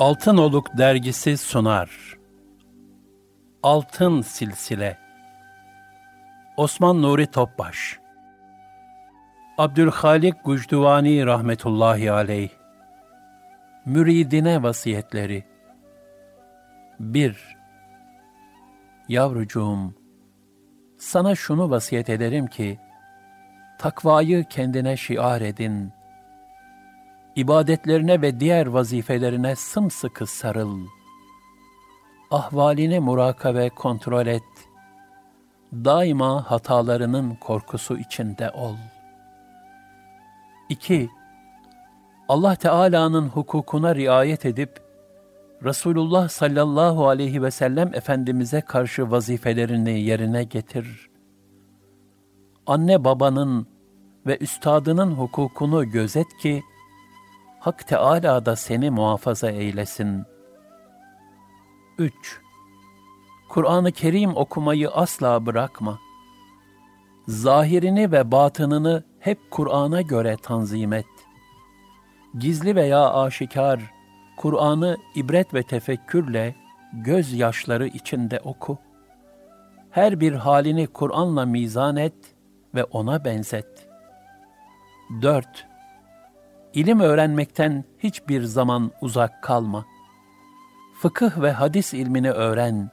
Altın Oluk dergisi sunar. Altın Silsile Osman Nuri Topbaş Abdülhalik Gucduvani rahmetullahi aleyh Müridine vasiyetleri 1. Yavrucuğum, sana şunu vasiyet ederim ki, takvayı kendine şiar edin.'' İbadetlerine ve diğer vazifelerine sımsıkı sarıl. Ahvalini murakabe kontrol et. Daima hatalarının korkusu içinde ol. 2. Allah Teala'nın hukukuna riayet edip, Resulullah sallallahu aleyhi ve sellem Efendimiz'e karşı vazifelerini yerine getir. Anne babanın ve üstadının hukukunu gözet ki, Hak Teâlâ da seni muhafaza eylesin. 3. Kur'an-ı Kerim okumayı asla bırakma. Zahirini ve batınını hep Kur'an'a göre tanzim et. Gizli veya aşikar, Kur'an'ı ibret ve tefekkürle, gözyaşları içinde oku. Her bir halini Kur'an'la mizan et ve ona benzet. 4. İlim öğrenmekten hiçbir zaman uzak kalma. Fıkıh ve hadis ilmini öğren.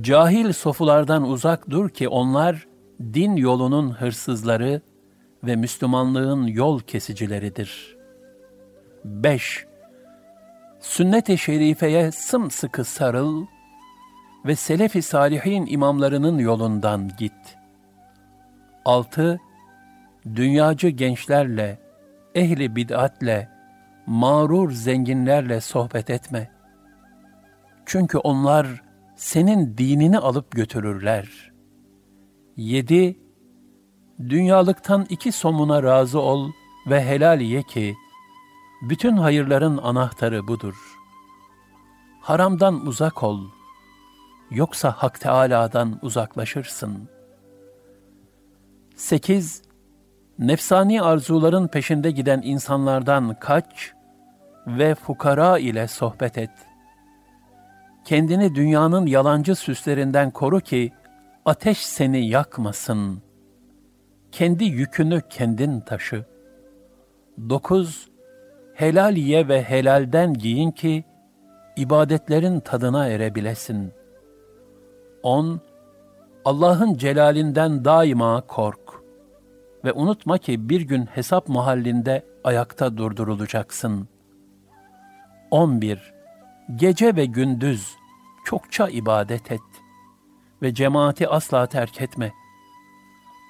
Cahil sofulardan uzak dur ki onlar din yolunun hırsızları ve Müslümanlığın yol kesicileridir. 5. Sünnet-i şerifeye sımsıkı sarıl ve selef-i salihin imamlarının yolundan git. 6 dünyacı gençlerle, ehli bid'atle, mağrur zenginlerle sohbet etme. Çünkü onlar senin dinini alıp götürürler. 7. Dünyalıktan iki somuna razı ol ve helal ye ki, bütün hayırların anahtarı budur. Haramdan uzak ol, yoksa Hak Teâlâ'dan uzaklaşırsın. 8 nefsani arzuların peşinde giden insanlardan kaç ve fukara ile sohbet et. Kendini dünyanın yalancı süslerinden koru ki ateş seni yakmasın. Kendi yükünü kendin taşı. 9. Helal ye ve helalden giyin ki ibadetlerin tadına erebilesin. 10. Allah'ın celalinden daima kork ve unutma ki bir gün hesap mahallinde ayakta durdurulacaksın. 11. Gece ve gündüz çokça ibadet et ve cemaati asla terk etme.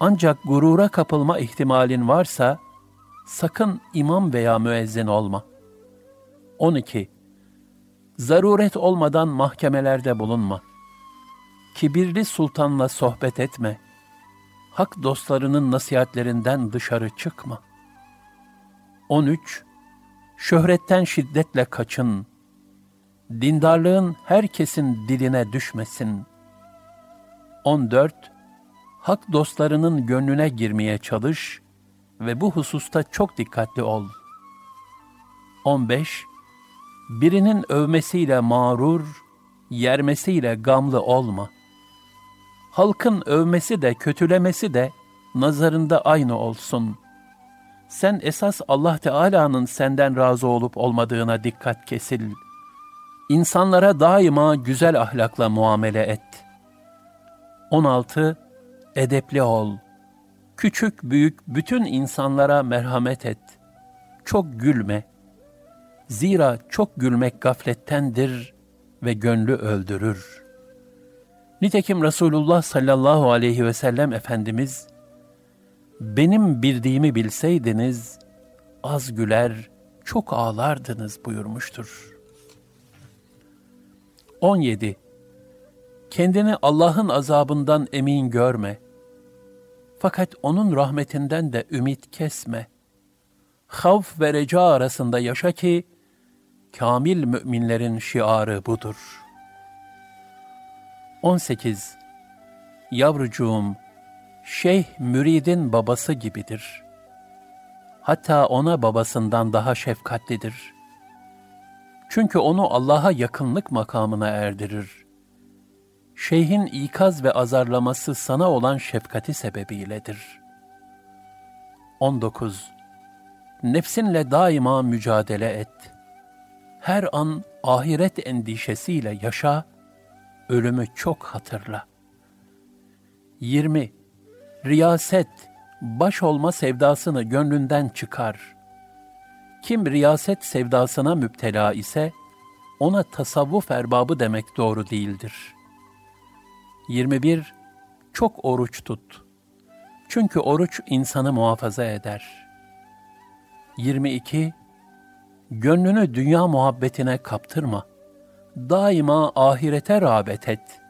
Ancak gurura kapılma ihtimalin varsa sakın imam veya müezzin olma. 12. Zaruret olmadan mahkemelerde bulunma. Kibirli sultanla sohbet etme hak dostlarının nasihatlerinden dışarı çıkma. 13. Şöhretten şiddetle kaçın. Dindarlığın herkesin diline düşmesin. 14. Hak dostlarının gönlüne girmeye çalış ve bu hususta çok dikkatli ol. 15. Birinin övmesiyle mağrur, yermesiyle gamlı olma halkın övmesi de kötülemesi de nazarında aynı olsun. Sen esas Allah Teala'nın senden razı olup olmadığına dikkat kesil. İnsanlara daima güzel ahlakla muamele et. 16. Edepli ol. Küçük büyük bütün insanlara merhamet et. Çok gülme. Zira çok gülmek gaflettendir ve gönlü öldürür.'' Nitekim Resulullah sallallahu aleyhi ve sellem Efendimiz, benim bildiğimi bilseydiniz, az güler, çok ağlardınız buyurmuştur. 17. Kendini Allah'ın azabından emin görme. Fakat O'nun rahmetinden de ümit kesme. Havf ve reca arasında yaşa ki, kamil müminlerin şiarı budur.'' 18. Yavrucuğum, şeyh müridin babası gibidir. Hatta ona babasından daha şefkatlidir. Çünkü onu Allah'a yakınlık makamına erdirir. Şeyhin ikaz ve azarlaması sana olan şefkati sebebiyledir. 19. Nefsinle daima mücadele et. Her an ahiret endişesiyle yaşa, ölümü çok hatırla. 20. Riyaset, baş olma sevdasını gönlünden çıkar. Kim riyaset sevdasına müptela ise, ona tasavvuf erbabı demek doğru değildir. 21. Çok oruç tut. Çünkü oruç insanı muhafaza eder. 22. Gönlünü dünya muhabbetine kaptırma. Daima ahirete rağbet et.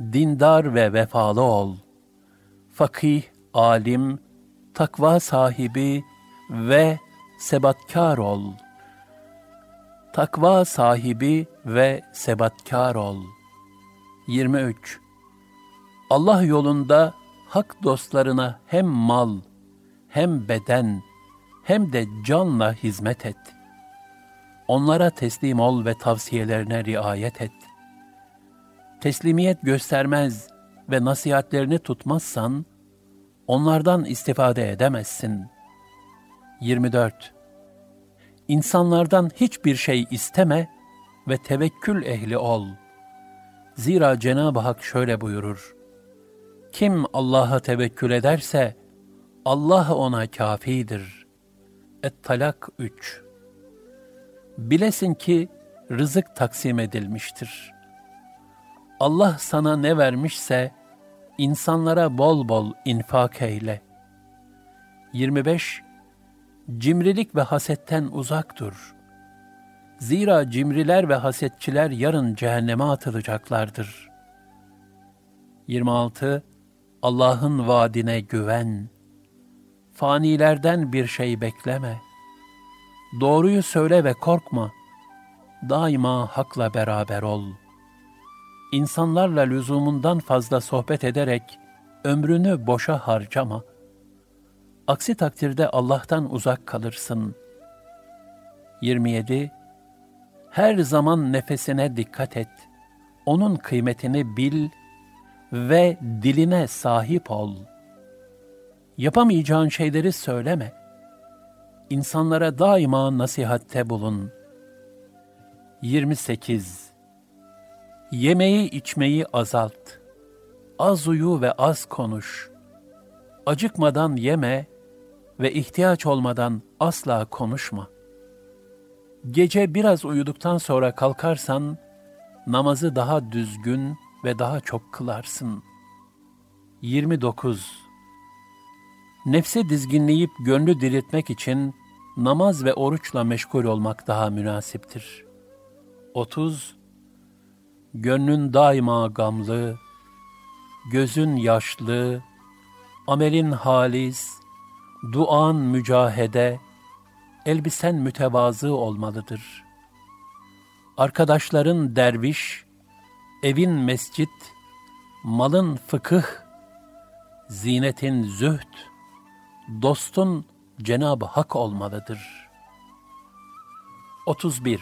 Dindar ve vefalı ol. Fakih, alim, takva sahibi ve sebatkar ol. Takva sahibi ve sebatkar ol. 23. Allah yolunda hak dostlarına hem mal, hem beden, hem de canla hizmet et. Onlara teslim ol ve tavsiyelerine riayet et. Teslimiyet göstermez ve nasihatlerini tutmazsan, onlardan istifade edemezsin. 24. İnsanlardan hiçbir şey isteme ve tevekkül ehli ol. Zira Cenab-ı Hak şöyle buyurur. Kim Allah'a tevekkül ederse, Allah ona kafidir. Et-Talak 3 Bilesin ki rızık taksim edilmiştir. Allah sana ne vermişse, insanlara bol bol infak eyle. 25. Cimrilik ve hasetten uzak dur. Zira cimriler ve hasetçiler yarın cehenneme atılacaklardır. 26. Allah'ın vaadine güven. Fanilerden bir şey bekleme. Doğruyu söyle ve korkma. Daima hakla beraber ol. İnsanlarla lüzumundan fazla sohbet ederek ömrünü boşa harcama. Aksi takdirde Allah'tan uzak kalırsın. 27. Her zaman nefesine dikkat et. Onun kıymetini bil ve diline sahip ol. Yapamayacağın şeyleri söyleme. İnsanlara daima nasihatte bulun. 28. Yemeği içmeyi azalt. Az uyu ve az konuş. Acıkmadan yeme ve ihtiyaç olmadan asla konuşma. Gece biraz uyuduktan sonra kalkarsan, namazı daha düzgün ve daha çok kılarsın. 29. Nefsi dizginleyip gönlü diriltmek için namaz ve oruçla meşgul olmak daha münasiptir. 30. Gönlün daima gamlı, gözün yaşlı, amelin halis, duan mücahede, elbisen mütevazı olmalıdır. Arkadaşların derviş, evin mescit, malın fıkıh, zinetin zühd, dostun Cenab-ı Hak olmalıdır. 31.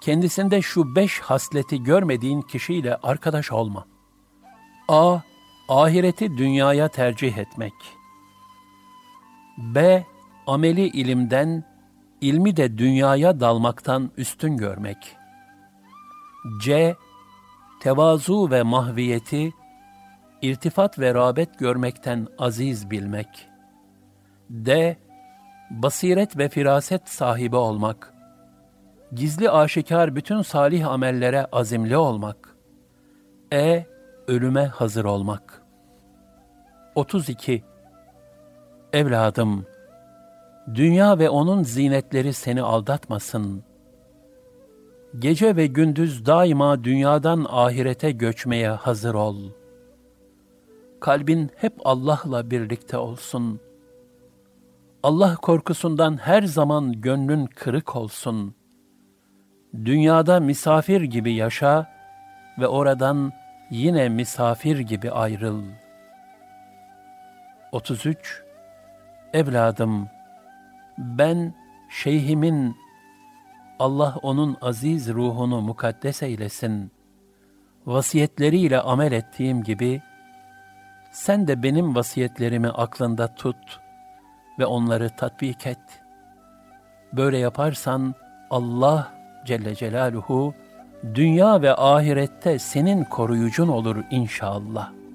Kendisinde şu beş hasleti görmediğin kişiyle arkadaş olma. A. Ahireti dünyaya tercih etmek. B. Ameli ilimden, ilmi de dünyaya dalmaktan üstün görmek. C tevazu ve mahviyeti, irtifat ve rağbet görmekten aziz bilmek. D. Basiret ve firaset sahibi olmak. Gizli aşikar bütün salih amellere azimli olmak. E. Ölüme hazır olmak. 32. Evladım, dünya ve onun zinetleri seni aldatmasın.'' Gece ve gündüz daima dünyadan ahirete göçmeye hazır ol. Kalbin hep Allah'la birlikte olsun. Allah korkusundan her zaman gönlün kırık olsun. Dünyada misafir gibi yaşa ve oradan yine misafir gibi ayrıl. 33 Evladım, ben şeyhimin Allah onun aziz ruhunu mukaddes eylesin. Vasiyetleriyle amel ettiğim gibi, sen de benim vasiyetlerimi aklında tut ve onları tatbik et. Böyle yaparsan Allah Celle Celaluhu dünya ve ahirette senin koruyucun olur inşallah.''